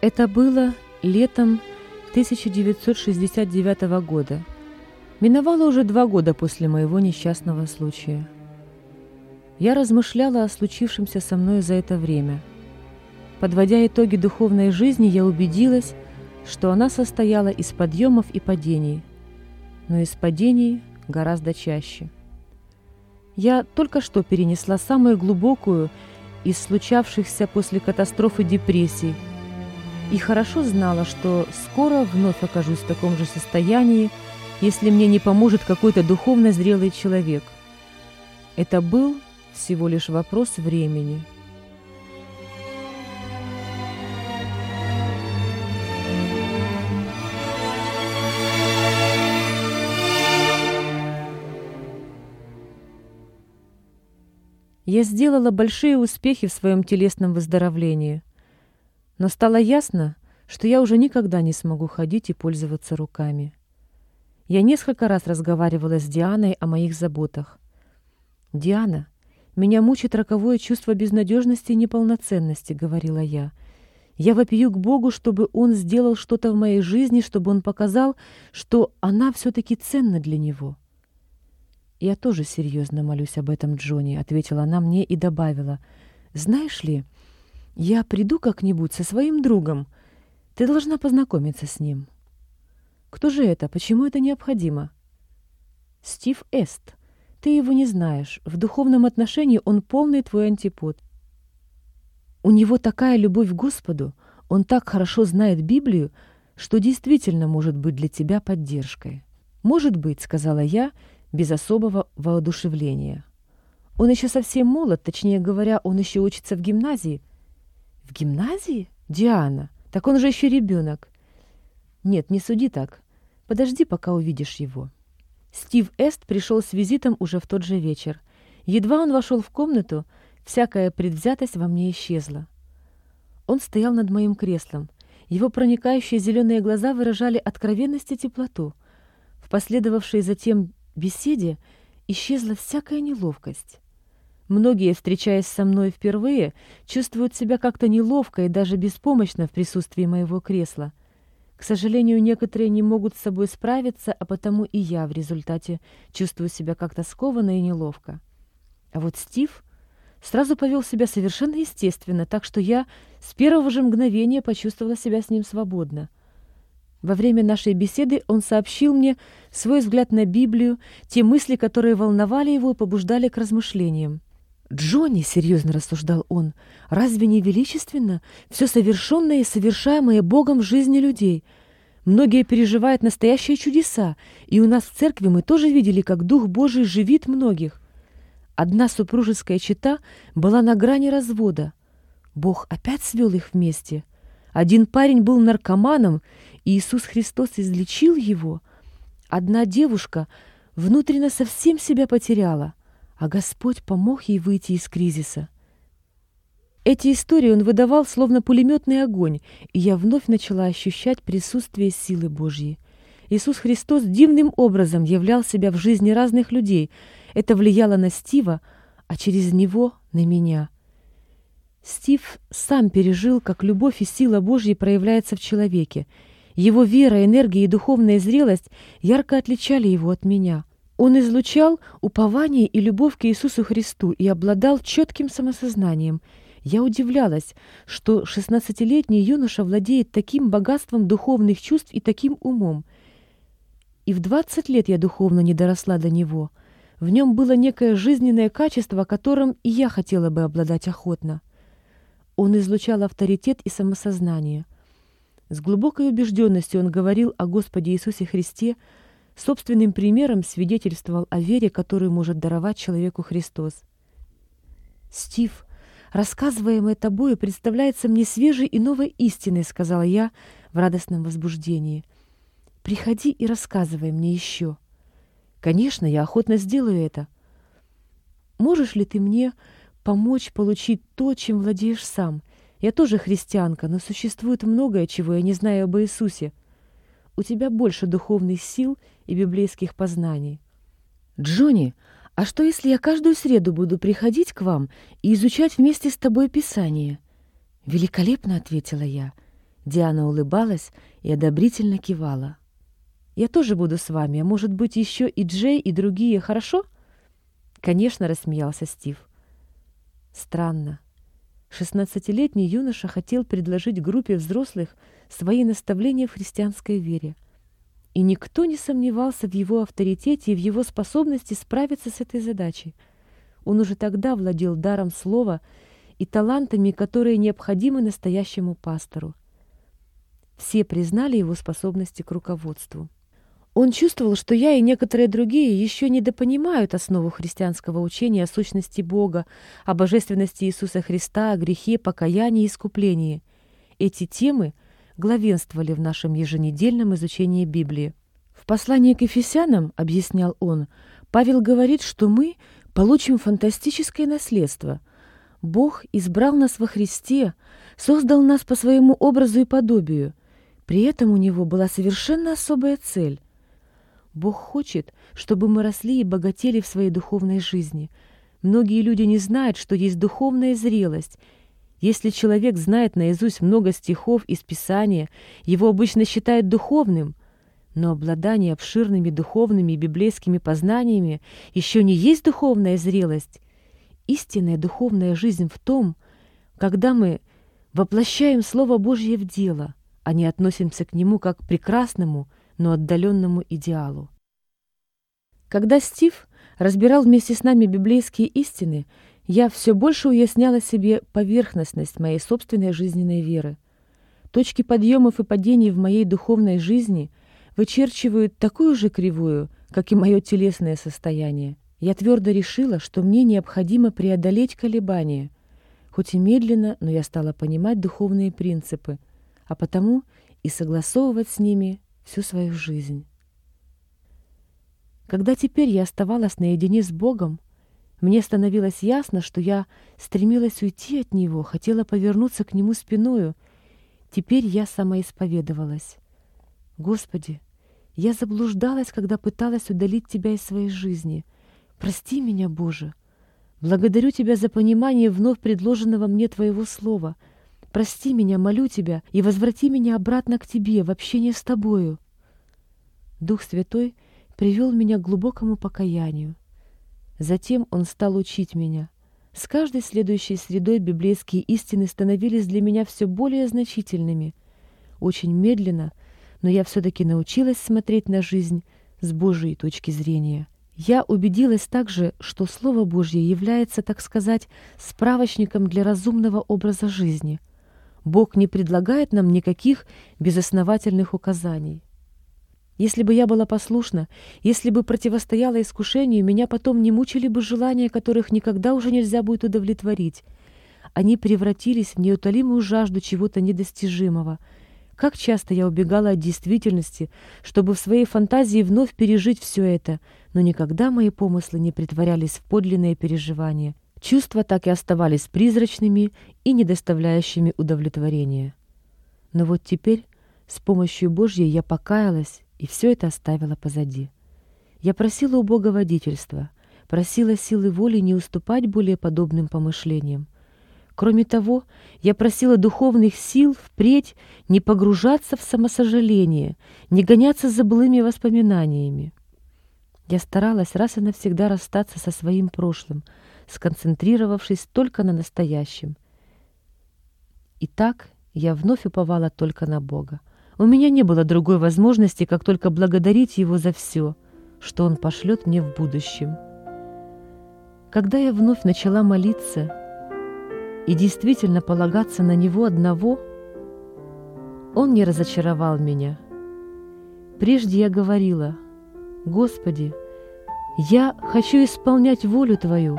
Это было летом 1969 года. Миновало уже два года после моего несчастного случая. Я размышляла о случившемся со мной за это время. Подводя итоги духовной жизни, я убедилась, что она состояла из подъемов и падений, но из падений гораздо чаще. Я только что перенесла самую глубокую из случавшихся после катастрофы депрессий и хорошо знала, что скоро вновь окажусь в таком же состоянии, если мне не поможет какой-то духовно зрелый человек. Это был всего лишь вопрос времени. Я сделала большие успехи в своем телесном выздоровлении, но стало ясно, что я уже никогда не смогу ходить и пользоваться руками. Я несколько раз разговаривала с Дианой о моих заботах. «Диана, меня мучит роковое чувство безнадежности и неполноценности», — говорила я. «Я вопию к Богу, чтобы Он сделал что-то в моей жизни, чтобы Он показал, что она все-таки ценна для Него». «Я тоже серьезно молюсь об этом, Джонни», — ответила она мне и добавила. «Знаешь ли, я приду как-нибудь со своим другом. Ты должна познакомиться с ним». «Кто же это? Почему это необходимо?» «Стив Эст. Ты его не знаешь. В духовном отношении он полный твой антипод. У него такая любовь к Господу, он так хорошо знает Библию, что действительно может быть для тебя поддержкой». «Может быть», — сказала я, — без особого воодушевления. Он еще совсем молод, точнее говоря, он еще учится в гимназии. В гимназии? Диана, так он же еще ребенок. Нет, не суди так. Подожди, пока увидишь его. Стив Эст пришел с визитом уже в тот же вечер. Едва он вошел в комнату, всякая предвзятость во мне исчезла. Он стоял над моим креслом. Его проникающие зеленые глаза выражали откровенность и теплоту. В последовавшей затем беседе исчезла всякая неловкость. Многие, встречаясь со мной впервые, чувствуют себя как-то неловко и даже беспомощно в присутствии моего кресла. К сожалению, некоторые не могут с собой справиться, а потому и я в результате чувствую себя как-то скованно и неловко. А вот Стив сразу повел себя совершенно естественно, так что я с первого же мгновения почувствовала себя с ним свободно — во время нашей беседы он сообщил мне свой взгляд на Библию, те мысли, которые волновали его и побуждали к размышлениям. «Джонни», — серьезно рассуждал он, — «разве не величественно все совершенное и совершаемое Богом в жизни людей? Многие переживают настоящие чудеса, и у нас в церкви мы тоже видели, как Дух Божий живит многих. Одна супружеская чета была на грани развода. Бог опять свел их вместе. Один парень был наркоманом, и Иисус Христос излечил его. Одна девушка внутренне совсем себя потеряла, а Господь помог ей выйти из кризиса. Эти истории он выдавал словно пулеметный огонь, и я вновь начала ощущать присутствие силы Божьей. Иисус Христос дивным образом являл себя в жизни разных людей. Это влияло на Стива, а через него — на меня — Стив сам пережил, как любовь и сила Божья проявляется в человеке. Его вера, энергия и духовная зрелость ярко отличали его от меня. Он излучал упование и любовь к Иисусу Христу и обладал четким самосознанием. Я удивлялась, что шестнадцатилетний юноша владеет таким богатством духовных чувств и таким умом. И в двадцать лет я духовно не доросла до него. В нем было некое жизненное качество, которым и я хотела бы обладать охотно. Он излучал авторитет и самосознание. С глубокой убежденностью он говорил о Господе Иисусе Христе, собственным примером свидетельствовал о вере, которую может даровать человеку Христос. «Стив, рассказываемое тобою представляется мне свежей и новой истиной», сказала я в радостном возбуждении. «Приходи и рассказывай мне еще». «Конечно, я охотно сделаю это». «Можешь ли ты мне помочь получить то, чем владеешь сам. Я тоже христианка, но существует многое, чего я не знаю об Иисусе. У тебя больше духовных сил и библейских познаний. Джонни, а что, если я каждую среду буду приходить к вам и изучать вместе с тобой Писание? Великолепно, ответила я. Диана улыбалась и одобрительно кивала. «Я тоже буду с вами, а может быть, еще и Джей, и другие, хорошо?» «Конечно», — рассмеялся Стив. Странно. Шестнадцатилетний юноша хотел предложить группе взрослых свои наставления в христианской вере. И никто не сомневался в его авторитете и в его способности справиться с этой задачей. Он уже тогда владел даром слова и талантами, которые необходимы настоящему пастору. Все признали его способности к руководству. Он чувствовал, что я и некоторые другие еще недопонимают основу христианского учения о сущности Бога, о божественности Иисуса Христа, о грехе, покаянии и искуплении. Эти темы главенствовали в нашем еженедельном изучении Библии. В послании к Ефесянам, объяснял он, Павел говорит, что мы получим фантастическое наследство. Бог избрал нас во Христе, создал нас по своему образу и подобию. При этом у него была совершенно особая цель — Бог хочет, чтобы мы росли и богатели в своей духовной жизни. Многие люди не знают, что есть духовная зрелость. Если человек знает наизусть много стихов из Писания, его обычно считают духовным. Но обладание обширными духовными и библейскими познаниями еще не есть духовная зрелость. Истинная духовная жизнь в том, когда мы воплощаем Слово Божье в дело, а не относимся к нему как к прекрасному – но отдаленному идеалу. Когда Стив разбирал вместе с нами библейские истины, я все больше уясняла себе поверхностность моей собственной жизненной веры. Точки подъемов и падений в моей духовной жизни вычерчивают такую же кривую, как и мое телесное состояние. Я твердо решила, что мне необходимо преодолеть колебания. Хоть и медленно, но я стала понимать духовные принципы, а потому и согласовывать с ними всю свою жизнь. Когда теперь я оставалась наедине с Богом, мне становилось ясно, что я стремилась уйти от Него, хотела повернуться к Нему спиною. Теперь я самоисповедовалась. Господи, я заблуждалась, когда пыталась удалить Тебя из своей жизни. Прости меня, Боже. Благодарю Тебя за понимание вновь предложенного мне Твоего Слова — Прости меня, молю Тебя, и возврати меня обратно к Тебе, в общение с Тобою. Дух Святой привел меня к глубокому покаянию. Затем Он стал учить меня. С каждой следующей средой библейские истины становились для меня все более значительными. Очень медленно, но я все-таки научилась смотреть на жизнь с Божьей точки зрения. Я убедилась также, что Слово Божье является, так сказать, справочником для разумного образа жизни — Бог не предлагает нам никаких безосновательных указаний. Если бы я была послушна, если бы противостояла искушению, меня потом не мучили бы желания, которых никогда уже нельзя будет удовлетворить. Они превратились в неутолимую жажду чего-то недостижимого. Как часто я убегала от действительности, чтобы в своей фантазии вновь пережить все это, но никогда мои помыслы не притворялись в подлинные переживания. Чувства так и оставались призрачными и не доставляющими удовлетворения. Но вот теперь с помощью Божьей я покаялась и все это оставила позади. Я просила у Бога водительства, просила силы воли не уступать более подобным помышлениям. Кроме того, я просила духовных сил впредь не погружаться в самосожаление, не гоняться за былыми воспоминаниями. Я старалась раз и навсегда расстаться со своим прошлым — сконцентрировавшись только на настоящем. И так я вновь уповала только на Бога. У меня не было другой возможности, как только благодарить Его за все, что Он пошлет мне в будущем. Когда я вновь начала молиться и действительно полагаться на Него одного, Он не разочаровал меня. Прежде я говорила, «Господи, я хочу исполнять волю Твою,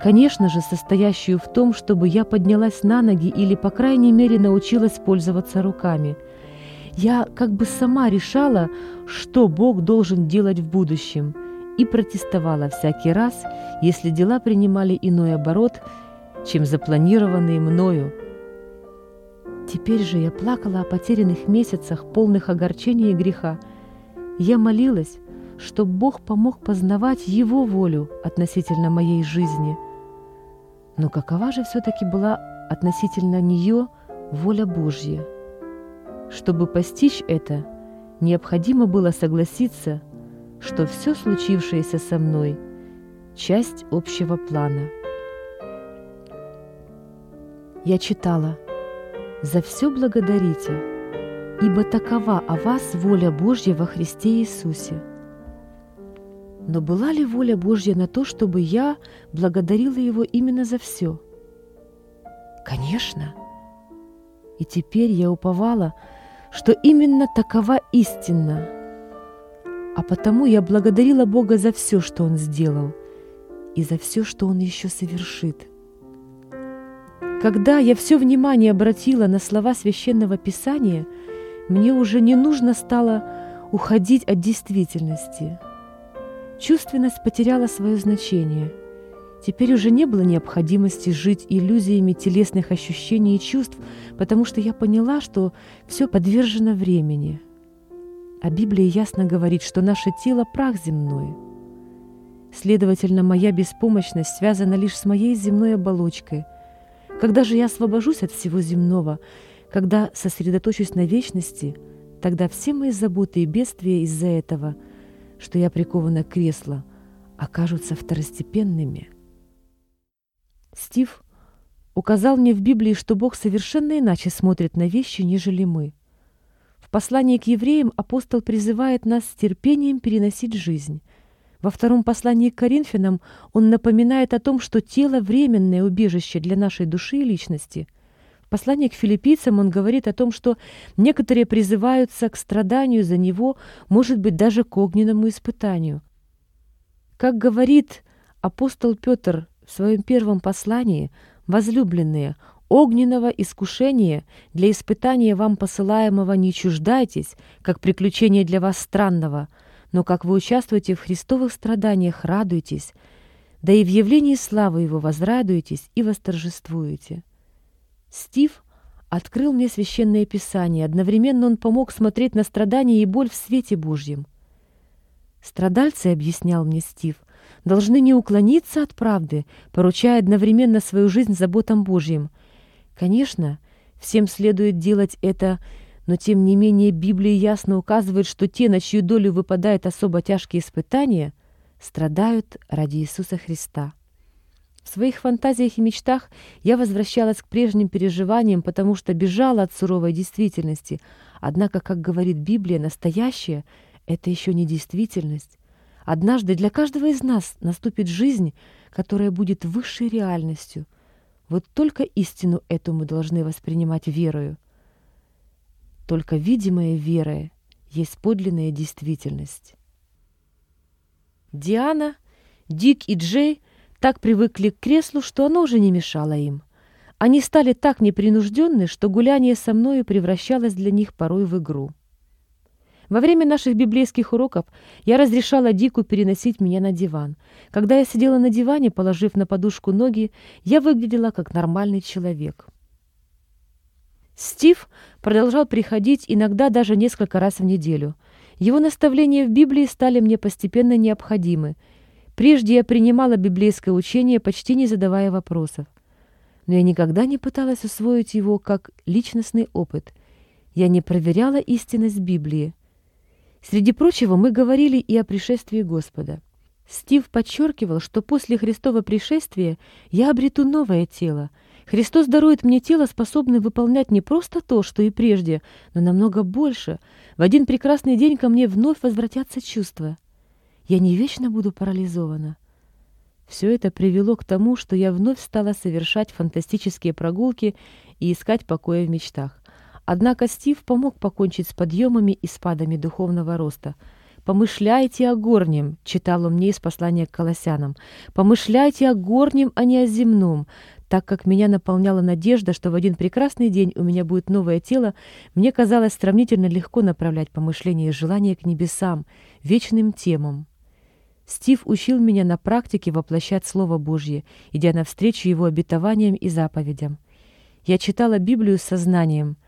Конечно же, состоящую в том, чтобы я поднялась на ноги или, по крайней мере, научилась пользоваться руками. Я как бы сама решала, что Бог должен делать в будущем, и протестовала всякий раз, если дела принимали иной оборот, чем запланированные мною. Теперь же я плакала о потерянных месяцах, полных огорчения и греха. Я молилась, чтобы Бог помог познавать Его волю относительно моей жизни – но какова же все-таки была относительно нее воля Божья? Чтобы постичь это, необходимо было согласиться, что все случившееся со мной – часть общего плана. Я читала «За все благодарите, ибо такова о вас воля Божья во Христе Иисусе». Но была ли воля Божья на то, чтобы я благодарила Его именно за все? Конечно. И теперь я уповала, что именно такова истина. А потому я благодарила Бога за все, что Он сделал, и за все, что Он еще совершит. Когда я все внимание обратила на слова священного писания, мне уже не нужно стало уходить от действительности – Чувственность потеряла свое значение. Теперь уже не было необходимости жить иллюзиями телесных ощущений и чувств, потому что я поняла, что все подвержено времени. А Библия ясно говорит, что наше тело – прах земной. Следовательно, моя беспомощность связана лишь с моей земной оболочкой. Когда же я освобожусь от всего земного, когда сосредоточусь на вечности, тогда все мои заботы и бедствия из-за этого – что я прикована к креслу, окажутся второстепенными. Стив указал мне в Библии, что Бог совершенно иначе смотрит на вещи, нежели мы. В послании к евреям апостол призывает нас с терпением переносить жизнь. Во втором послании к Коринфянам он напоминает о том, что тело – временное убежище для нашей души и личности – в послании к филиппийцам он говорит о том, что некоторые призываются к страданию за него, может быть, даже к огненному испытанию. Как говорит апостол Петр в своем первом послании, «Возлюбленные, огненного искушения для испытания вам посылаемого не чуждайтесь, как приключение для вас странного, но как вы участвуете в христовых страданиях, радуйтесь, да и в явлении славы Его возрадуетесь и восторжествуете». Стив открыл мне священное писание. Одновременно он помог смотреть на страдания и боль в свете Божьем. Страдальцы, объяснял мне Стив, должны не уклониться от правды, поручая одновременно свою жизнь заботам Божьим. Конечно, всем следует делать это, но тем не менее Библия ясно указывает, что те, на чью долю выпадают особо тяжкие испытания, страдают ради Иисуса Христа. В своих фантазиях и мечтах я возвращалась к прежним переживаниям, потому что бежала от суровой действительности. Однако, как говорит Библия, настоящее — это еще не действительность. Однажды для каждого из нас наступит жизнь, которая будет высшей реальностью. Вот только истину эту мы должны воспринимать верою. Только видимая вера есть подлинная действительность. Диана, Дик и Джей — так привыкли к креслу, что оно уже не мешало им. Они стали так непринужденны, что гуляние со мною превращалось для них порой в игру. Во время наших библейских уроков я разрешала Дику переносить меня на диван. Когда я сидела на диване, положив на подушку ноги, я выглядела как нормальный человек. Стив продолжал приходить иногда даже несколько раз в неделю. Его наставления в Библии стали мне постепенно необходимы, Прежде я принимала библейское учение, почти не задавая вопросов. Но я никогда не пыталась усвоить его как личностный опыт. Я не проверяла истинность Библии. Среди прочего, мы говорили и о пришествии Господа. Стив подчеркивал, что после Христова пришествия я обрету новое тело. Христос дарует мне тело, способное выполнять не просто то, что и прежде, но намного больше. В один прекрасный день ко мне вновь возвратятся чувства. Я не вечно буду парализована. Все это привело к тому, что я вновь стала совершать фантастические прогулки и искать покоя в мечтах. Однако Стив помог покончить с подъемами и спадами духовного роста. «Помышляйте о горнем», — читал он мне из послания к Колоссянам. «Помышляйте о горнем, а не о земном». Так как меня наполняла надежда, что в один прекрасный день у меня будет новое тело, мне казалось сравнительно легко направлять помышления и желания к небесам, вечным темам. Стив учил меня на практике воплощать Слово Божье, идя навстречу его обетованиям и заповедям. Я читала Библию с сознанием.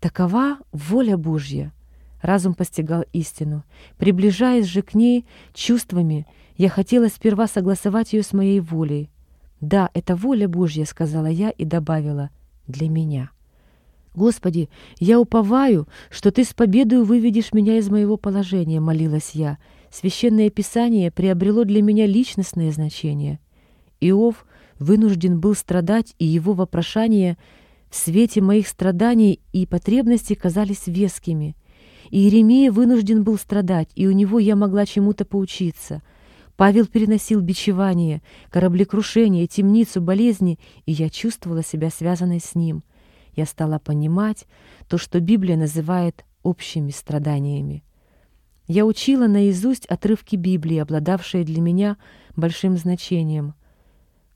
Такова воля Божья. Разум постигал истину. Приближаясь же к ней чувствами, я хотела сперва согласовать ее с моей волей. «Да, это воля Божья», — сказала я и добавила, — «для меня». «Господи, я уповаю, что Ты с победою выведешь меня из моего положения», — молилась я. Священное Писание приобрело для меня личностное значение. Иов вынужден был страдать, и его вопрошания в свете моих страданий и потребностей казались вескими. И Иеремия вынужден был страдать, и у него я могла чему-то поучиться. Павел переносил бичевание, кораблекрушение, темницу, болезни, и я чувствовала себя связанной с ним — я стала понимать то, что Библия называет общими страданиями. Я учила наизусть отрывки Библии, обладавшие для меня большим значением.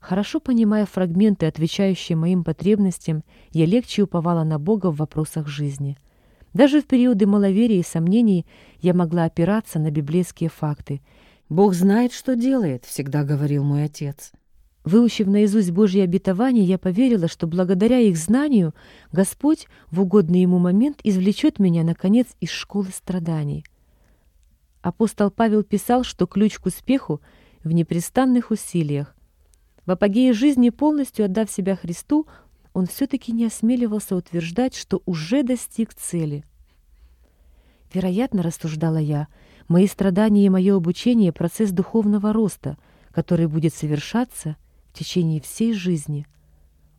Хорошо понимая фрагменты, отвечающие моим потребностям, я легче уповала на Бога в вопросах жизни. Даже в периоды маловерия и сомнений я могла опираться на библейские факты. «Бог знает, что делает», — всегда говорил мой отец. Выучив наизусть Божьи обетования, я поверила, что благодаря их знанию Господь в угодный ему момент извлечет меня, наконец, из школы страданий. Апостол Павел писал, что ключ к успеху в непрестанных усилиях. В апогее жизни, полностью отдав себя Христу, он все-таки не осмеливался утверждать, что уже достиг цели. Вероятно, рассуждала я, мои страдания и мое обучение — процесс духовного роста, который будет совершаться — в течение всей жизни.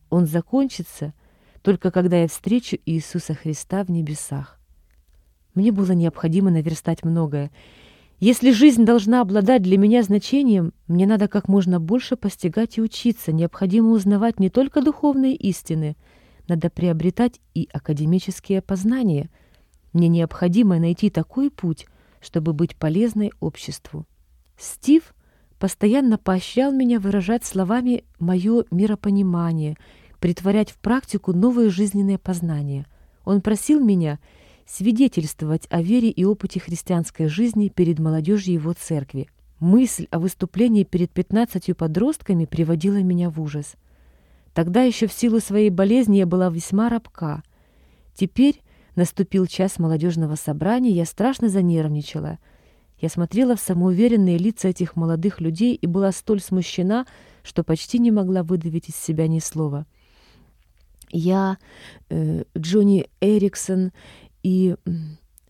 Он закончится только когда я встречу Иисуса Христа в небесах. Мне было необходимо наверстать многое. Если жизнь должна обладать для меня значением, мне надо как можно больше постигать и учиться, необходимо узнавать не только духовные истины, надо приобретать и академические познания. Мне необходимо найти такой путь, чтобы быть полезной обществу. Стив постоянно поощрял меня выражать словами мое миропонимание, притворять в практику новые жизненные познания. Он просил меня свидетельствовать о вере и опыте христианской жизни перед молодежью его церкви. Мысль о выступлении перед пятнадцатью подростками приводила меня в ужас. Тогда еще в силу своей болезни я была весьма рабка. Теперь наступил час молодежного собрания, я страшно занервничала — я смотрела в самоуверенные лица этих молодых людей и была столь смущена, что почти не могла выдавить из себя ни слова. Я, э, Джонни Эриксон и...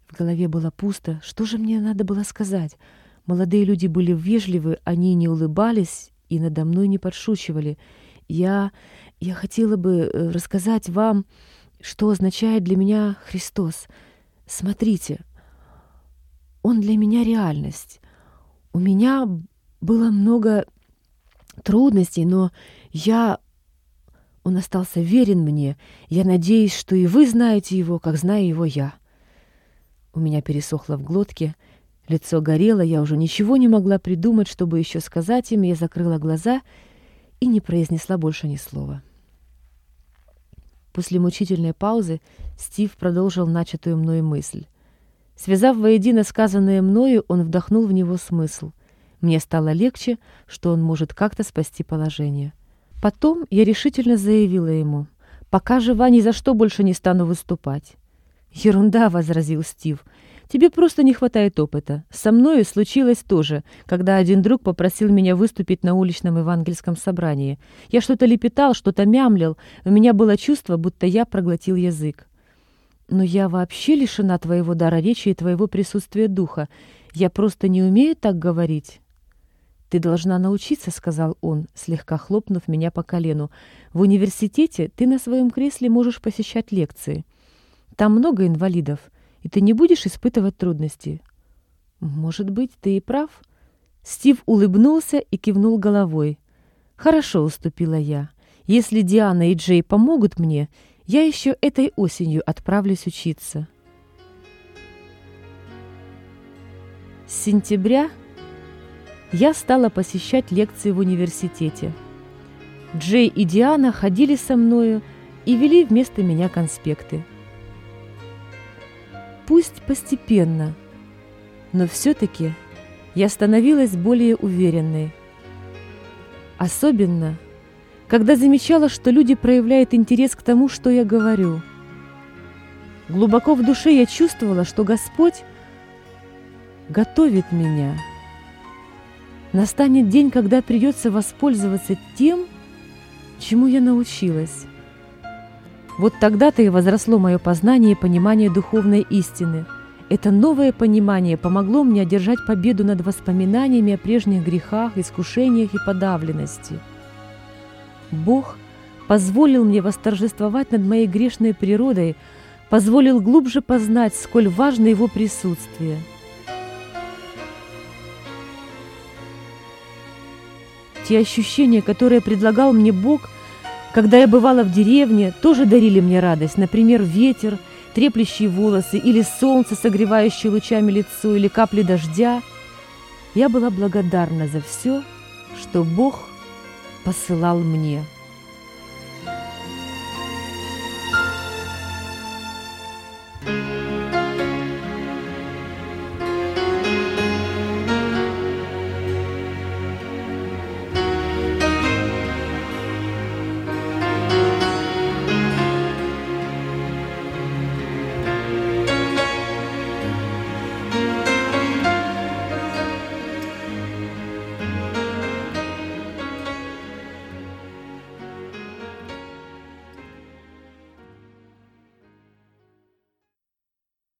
В голове было пусто. Что же мне надо было сказать? Молодые люди были вежливы, они не улыбались и надо мной не подшучивали. Я... я хотела бы э, рассказать вам, что означает для меня Христос. Смотрите, он для меня реальность. У меня было много трудностей, но я... Он остался верен мне. Я надеюсь, что и вы знаете его, как знаю его я. У меня пересохло в глотке, лицо горело, я уже ничего не могла придумать, чтобы еще сказать им. Я закрыла глаза и не произнесла больше ни слова. После мучительной паузы Стив продолжил начатую мной мысль. Связав воедино сказанное мною, он вдохнул в него смысл. Мне стало легче, что он может как-то спасти положение. Потом я решительно заявила ему, «Пока жива, ни за что больше не стану выступать». «Ерунда», — возразил Стив, «тебе просто не хватает опыта. Со мною случилось то же, когда один друг попросил меня выступить на уличном евангельском собрании. Я что-то лепетал, что-то мямлил, у меня было чувство, будто я проглотил язык. Но я вообще лишена твоего дара речи и твоего присутствия духа. Я просто не умею так говорить». «Ты должна научиться», — сказал он, слегка хлопнув меня по колену. «В университете ты на своем кресле можешь посещать лекции. Там много инвалидов, и ты не будешь испытывать трудности». «Может быть, ты и прав». Стив улыбнулся и кивнул головой. «Хорошо», — уступила я. «Если Диана и Джей помогут мне, я еще этой осенью отправлюсь учиться. С сентября я стала посещать лекции в университете. Джей и Диана ходили со мною и вели вместо меня конспекты. Пусть постепенно, но все-таки я становилась более уверенной. Особенно – когда замечала, что люди проявляют интерес к тому, что я говорю. Глубоко в душе я чувствовала, что Господь готовит меня. Настанет день, когда придется воспользоваться тем, чему я научилась. Вот тогда-то и возросло мое познание и понимание духовной истины. Это новое понимание помогло мне одержать победу над воспоминаниями о прежних грехах, искушениях и подавленности. Бог позволил мне восторжествовать над моей грешной природой, позволил глубже познать, сколь важно Его присутствие. Те ощущения, которые предлагал мне Бог, когда я бывала в деревне, тоже дарили мне радость. Например, ветер, треплющие волосы, или солнце, согревающее лучами лицо, или капли дождя. Я была благодарна за все, что Бог посылал мне.